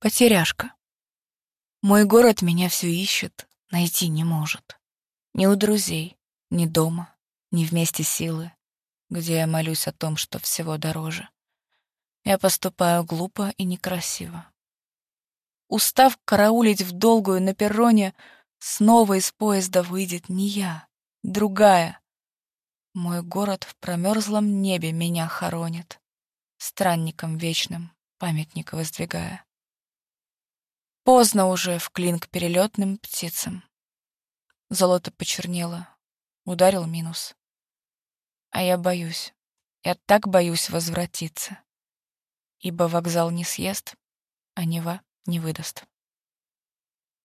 Потеряшка. Мой город меня все ищет, найти не может. Ни у друзей, ни дома, ни вместе силы, где я молюсь о том, что всего дороже. Я поступаю глупо и некрасиво. Устав караулить в долгую на перроне, снова из поезда выйдет не я, другая. Мой город в промерзлом небе меня хоронит, странником вечным памятник воздвигая. Поздно уже в клин к перелетным птицам. Золото почернело, ударил минус. А я боюсь, я так боюсь возвратиться, ибо вокзал не съест, а Нева не выдаст.